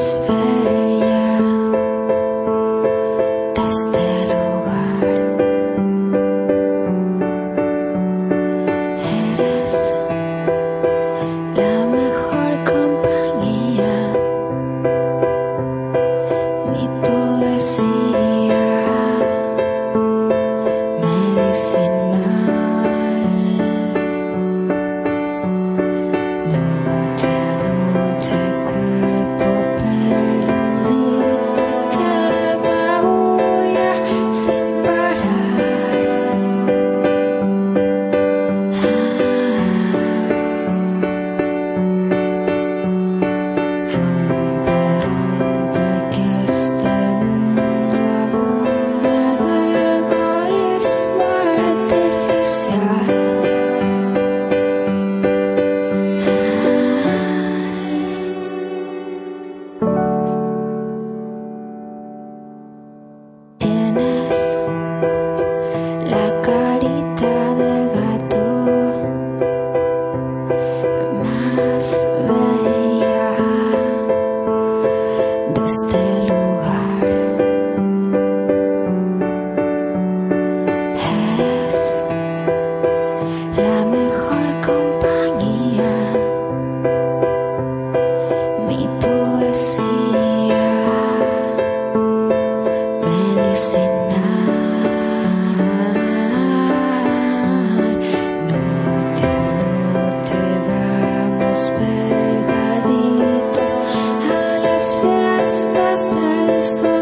Es bella este lugar. Eres la mejor compañía. Mi poesía me dice. I. No te, no te vamos pegaditos a las fiestas del sol.